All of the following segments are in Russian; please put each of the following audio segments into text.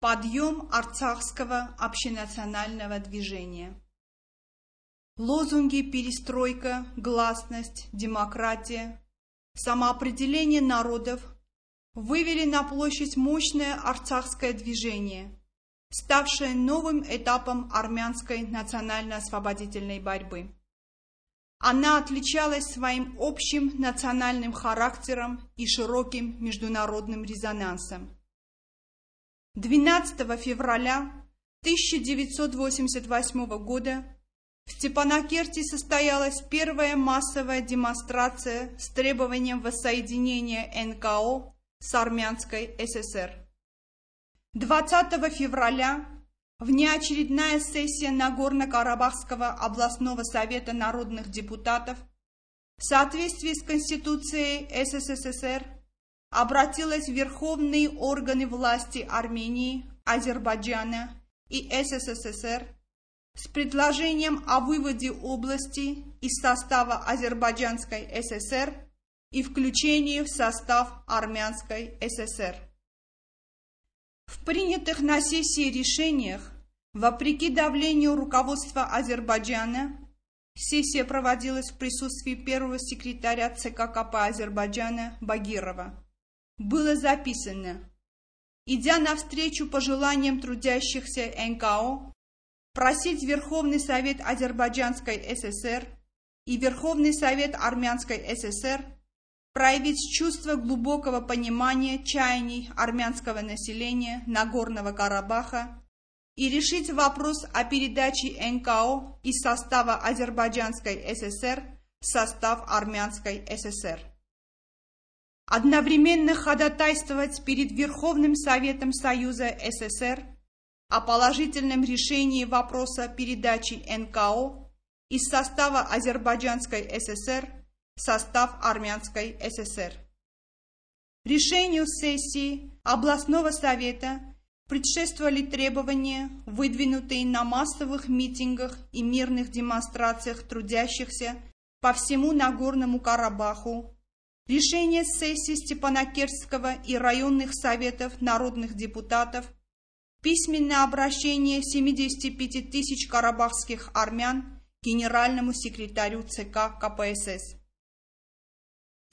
Подъем арцахского общенационального движения. Лозунги «Перестройка», «Гласность», «Демократия», «Самоопределение народов» вывели на площадь мощное арцахское движение, ставшее новым этапом армянской национально-освободительной борьбы. Она отличалась своим общим национальным характером и широким международным резонансом. 12 февраля 1988 года в Степанакерте состоялась первая массовая демонстрация с требованием воссоединения НКО с Армянской ССР. 20 февраля внеочередная сессия Нагорно-Карабахского областного совета народных депутатов в соответствии с Конституцией СССР обратилась в верховные органы власти Армении, Азербайджана и СССР с предложением о выводе области из состава Азербайджанской ССР и включении в состав Армянской ССР. В принятых на сессии решениях, вопреки давлению руководства Азербайджана, сессия проводилась в присутствии первого секретаря ЦК КП Азербайджана Багирова было записано. «Идя навстречу пожеланиям трудящихся НКО, просить Верховный Совет Азербайджанской ССР и Верховный Совет Армянской ССР проявить чувство глубокого понимания чаяний армянского населения Нагорного Карабаха и решить вопрос о передаче НКО из состава Азербайджанской ССР в состав Армянской ССР одновременно ходатайствовать перед Верховным Советом Союза СССР о положительном решении вопроса передачи НКО из состава Азербайджанской ССР в состав Армянской ССР. Решению сессии областного совета предшествовали требования, выдвинутые на массовых митингах и мирных демонстрациях трудящихся по всему Нагорному Карабаху решение сессии Степанакерского и районных советов народных депутатов, письменное обращение 75 тысяч карабахских армян генеральному секретарю ЦК КПСС.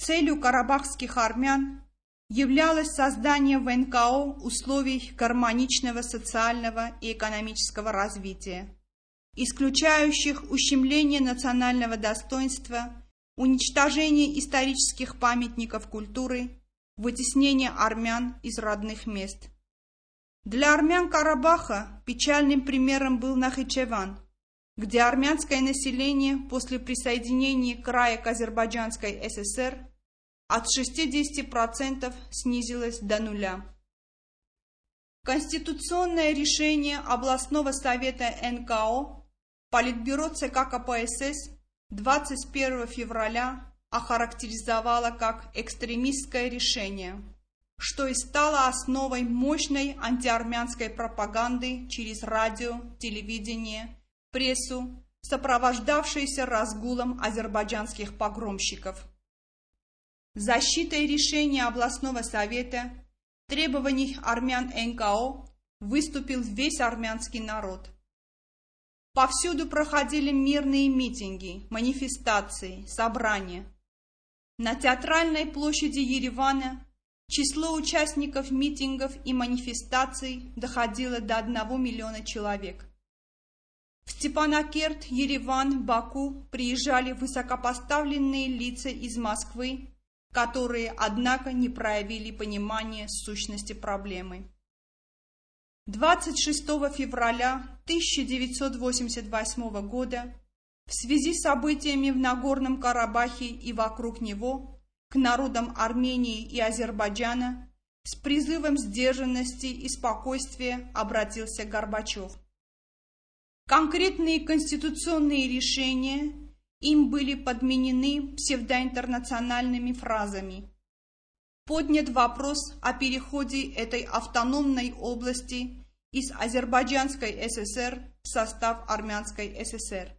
Целью карабахских армян являлось создание в НКО условий гармоничного социального и экономического развития, исключающих ущемление национального достоинства уничтожение исторических памятников культуры, вытеснение армян из родных мест. Для армян Карабаха печальным примером был Нахичеван, где армянское население после присоединения края к Азербайджанской ССР от 60% снизилось до нуля. Конституционное решение областного совета НКО Политбюро ЦК КПСС 21 февраля охарактеризовала как экстремистское решение, что и стало основой мощной антиармянской пропаганды через радио, телевидение, прессу, сопровождавшейся разгулом азербайджанских погромщиков. Защитой решения областного совета требований армян НКО выступил весь армянский народ – Повсюду проходили мирные митинги, манифестации, собрания. На театральной площади Еревана число участников митингов и манифестаций доходило до 1 миллиона человек. В Степанакерт, Ереван, Баку приезжали высокопоставленные лица из Москвы, которые, однако, не проявили понимания сущности проблемы. 26 февраля 1988 года в связи с событиями в Нагорном Карабахе и вокруг него к народам Армении и Азербайджана с призывом сдержанности и спокойствия обратился Горбачев. Конкретные конституционные решения им были подменены псевдоинтернациональными фразами – поднят вопрос о переходе этой автономной области из Азербайджанской ССР в состав Армянской ССР.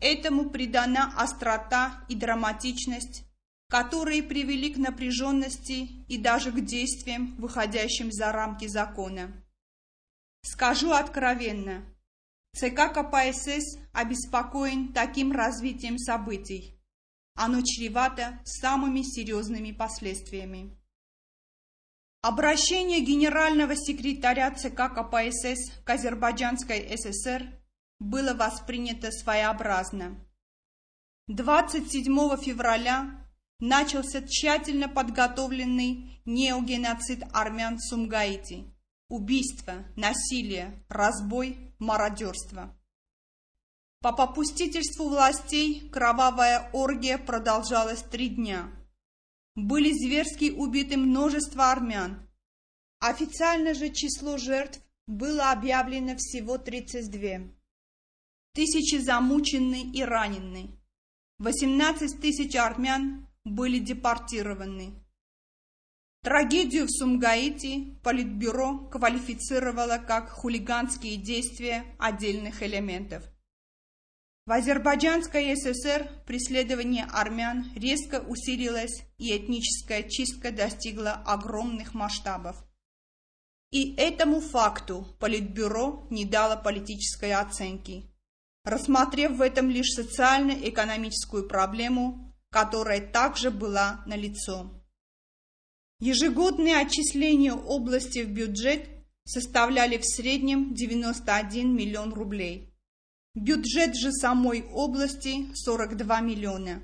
Этому придана острота и драматичность, которые привели к напряженности и даже к действиям, выходящим за рамки закона. Скажу откровенно, ЦК КПСС обеспокоен таким развитием событий. Оно чревато самыми серьезными последствиями. Обращение генерального секретаря ЦК КПСС к Азербайджанской ССР было воспринято своеобразно. 27 февраля начался тщательно подготовленный неогеноцид армян в Сумгаите. Убийство, насилие, разбой, мародерство. По попустительству властей кровавая оргия продолжалась три дня. Были зверски убиты множество армян. Официально же число жертв было объявлено всего 32. Тысячи замучены и ранены. 18 тысяч армян были депортированы. Трагедию в Сумгаите Политбюро квалифицировало как хулиганские действия отдельных элементов. В Азербайджанской ССР преследование армян резко усилилось и этническая чистка достигла огромных масштабов. И этому факту Политбюро не дало политической оценки, рассмотрев в этом лишь социально-экономическую проблему, которая также была налицо. Ежегодные отчисления области в бюджет составляли в среднем 91 миллион рублей. Бюджет же самой области 42 миллиона.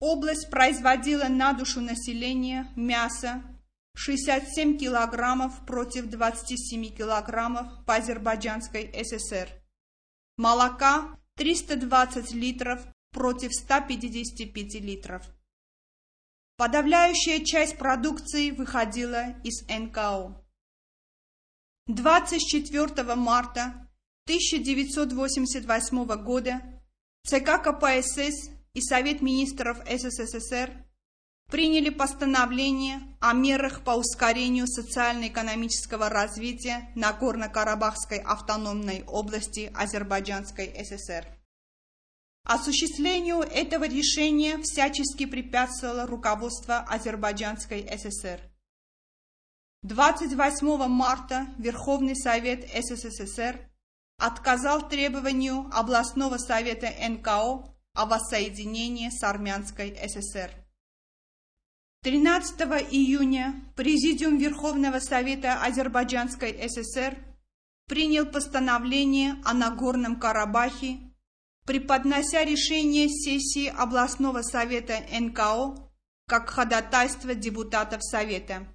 Область производила на душу населения мясо 67 килограммов против 27 килограммов по Азербайджанской ССР, молока 320 литров против 155 литров. Подавляющая часть продукции выходила из НКО. 24 марта 1988 года ЦК КПСС и Совет министров СССР приняли постановление о мерах по ускорению социально-экономического развития Нагорно-Карабахской автономной области Азербайджанской ССР. Осуществлению этого решения всячески препятствовало руководство Азербайджанской ССР. 28 марта Верховный Совет СССР отказал требованию областного совета НКО о воссоединении с Армянской ССР. 13 июня Президиум Верховного Совета Азербайджанской ССР принял постановление о Нагорном Карабахе преподнося решение сессии областного совета НКО как ходатайство депутатов Совета.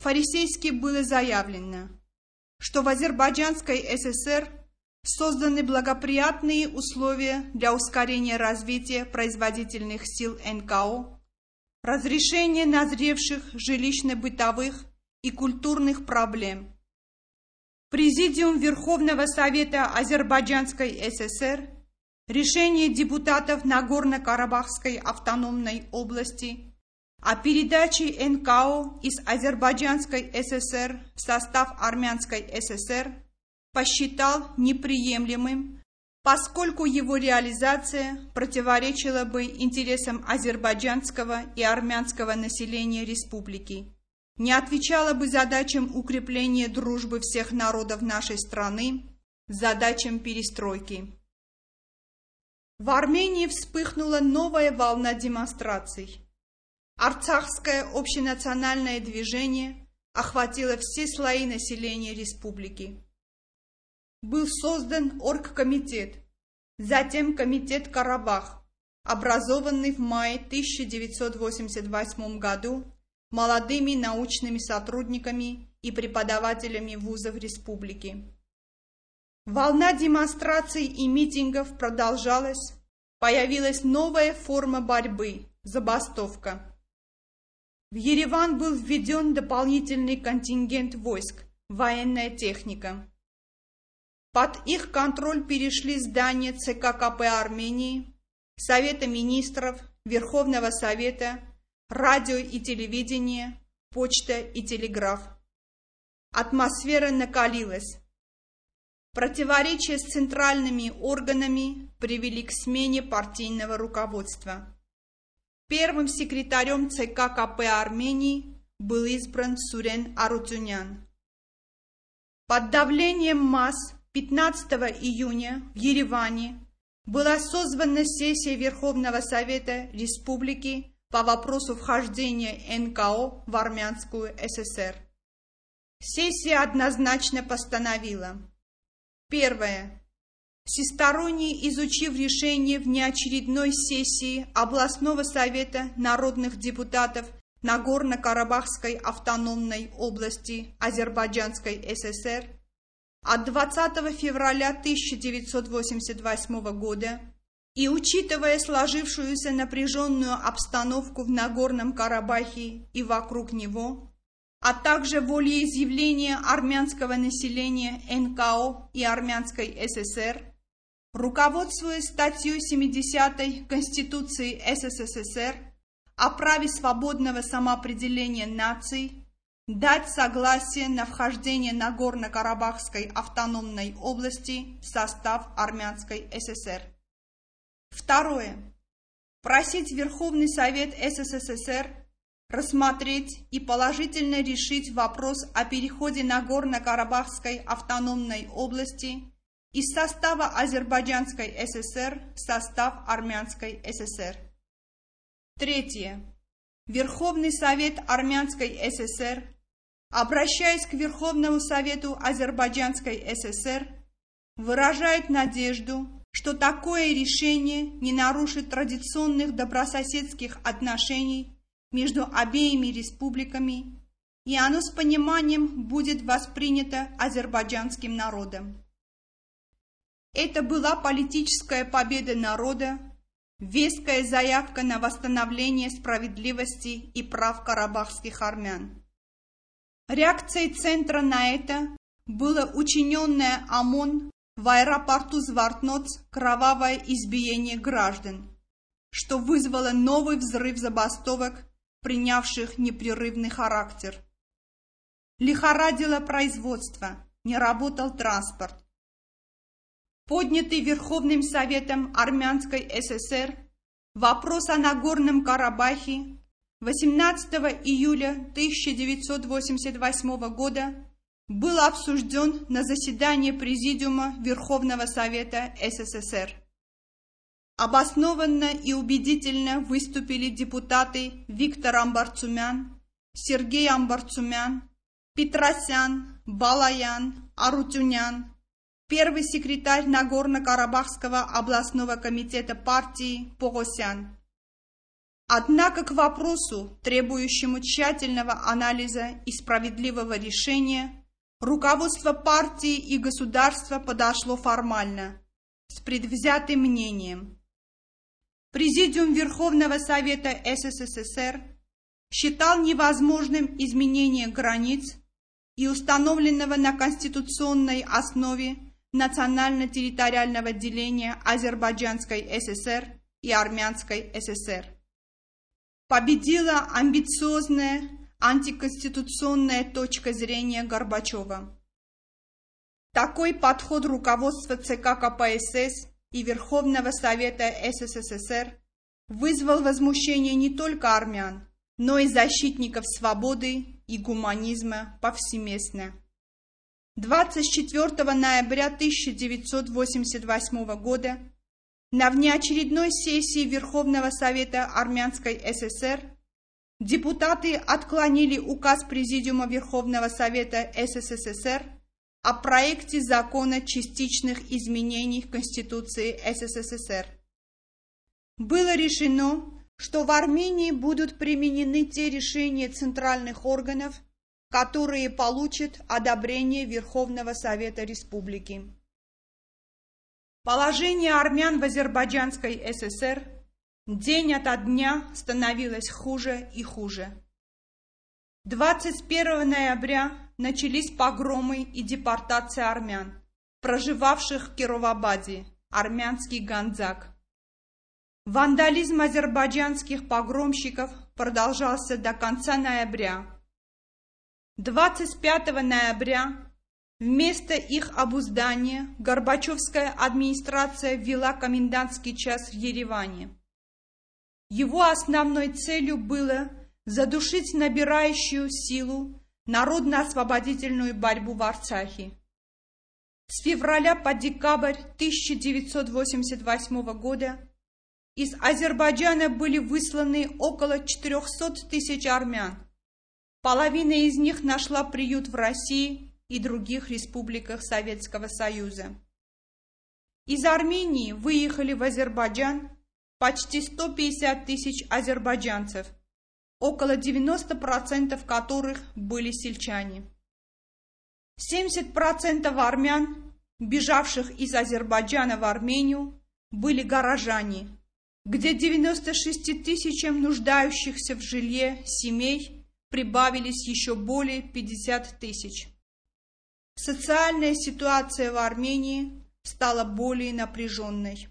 Фарисейски было заявлено, что в Азербайджанской ССР созданы благоприятные условия для ускорения развития производительных сил НКО, разрешения назревших жилищно-бытовых и культурных проблем, Президиум Верховного Совета Азербайджанской ССР, решение депутатов Нагорно-Карабахской автономной области о передаче НКО из Азербайджанской ССР в состав Армянской ССР посчитал неприемлемым, поскольку его реализация противоречила бы интересам азербайджанского и армянского населения республики не отвечала бы задачам укрепления дружбы всех народов нашей страны, задачам перестройки. В Армении вспыхнула новая волна демонстраций. Арцахское общенациональное движение охватило все слои населения республики. Был создан оргкомитет, затем комитет Карабах, образованный в мае 1988 году молодыми научными сотрудниками и преподавателями вузов республики. Волна демонстраций и митингов продолжалась, появилась новая форма борьбы – забастовка. В Ереван был введен дополнительный контингент войск, военная техника. Под их контроль перешли здания ЦК КП Армении, Совета министров, Верховного Совета радио и телевидение, почта и телеграф. Атмосфера накалилась. Противоречия с центральными органами привели к смене партийного руководства. Первым секретарем ЦК КП Армении был избран Сурен Арутюнян. Под давлением масс 15 июня в Ереване была созвана сессия Верховного Совета Республики по вопросу вхождения НКО в Армянскую ССР. Сессия однозначно постановила. Первое. Всесторонне изучив решение внеочередной сессии Областного совета народных депутатов Нагорно-Карабахской автономной области Азербайджанской ССР от 20 февраля 1988 года и учитывая сложившуюся напряженную обстановку в Нагорном Карабахе и вокруг него, а также волеизъявление армянского населения НКО и Армянской ССР, руководствуясь статьей 70 Конституции СССР о праве свободного самоопределения наций, дать согласие на вхождение Нагорно-Карабахской автономной области в состав Армянской ССР. Второе. Просить Верховный Совет СССР рассмотреть и положительно решить вопрос о переходе Нагорно-Карабахской автономной области из состава Азербайджанской ССР в состав Армянской ССР. Третье. Верховный Совет Армянской ССР, обращаясь к Верховному Совету Азербайджанской ССР, выражает надежду, что такое решение не нарушит традиционных добрососедских отношений между обеими республиками, и оно с пониманием будет воспринято азербайджанским народом. Это была политическая победа народа, Веская заявка на восстановление справедливости и прав карабахских армян. Реакцией центра на это было учиненное ОМОН в аэропорту Звартноц кровавое избиение граждан, что вызвало новый взрыв забастовок, принявших непрерывный характер. Лихорадило производство, не работал транспорт, поднятый Верховным Советом Армянской ССР вопрос о Нагорном Карабахе 18 июля 1988 года был обсужден на заседании Президиума Верховного Совета СССР. Обоснованно и убедительно выступили депутаты Виктор Амбарцумян, Сергей Амбарцумян, Петросян, Балаян, Арутюнян, первый секретарь Нагорно-Карабахского областного комитета партии Погосян. Однако к вопросу, требующему тщательного анализа и справедливого решения, руководство партии и государства подошло формально, с предвзятым мнением. Президиум Верховного Совета СССР считал невозможным изменение границ и установленного на конституционной основе национально-территориального деления Азербайджанской ССР и Армянской ССР. Победила амбициозная антиконституционная точка зрения Горбачева. Такой подход руководства ЦК КПСС и Верховного Совета СССР вызвал возмущение не только армян, но и защитников свободы и гуманизма повсеместно. 24 ноября 1988 года на внеочередной сессии Верховного Совета Армянской ССР депутаты отклонили указ Президиума Верховного Совета СССР о проекте закона частичных изменений Конституции СССР. Было решено, что в Армении будут применены те решения центральных органов, которые получат одобрение Верховного Совета Республики. Положение армян в Азербайджанской ССР день ото дня становилось хуже и хуже. 21 ноября начались погромы и депортация армян, проживавших в Кировабаде, армянский Ганзак. Вандализм азербайджанских погромщиков продолжался до конца ноября, 25 ноября вместо их обуздания Горбачевская администрация ввела комендантский час в Ереване. Его основной целью было задушить набирающую силу народно-освободительную борьбу в Арцахе, С февраля по декабрь 1988 года из Азербайджана были высланы около 400 тысяч армян. Половина из них нашла приют в России и других республиках Советского Союза. Из Армении выехали в Азербайджан почти 150 тысяч азербайджанцев, около 90% которых были сельчане. 70% армян, бежавших из Азербайджана в Армению, были горожане, где 96 тысячам нуждающихся в жилье семей прибавились еще более 50 тысяч. Социальная ситуация в Армении стала более напряженной.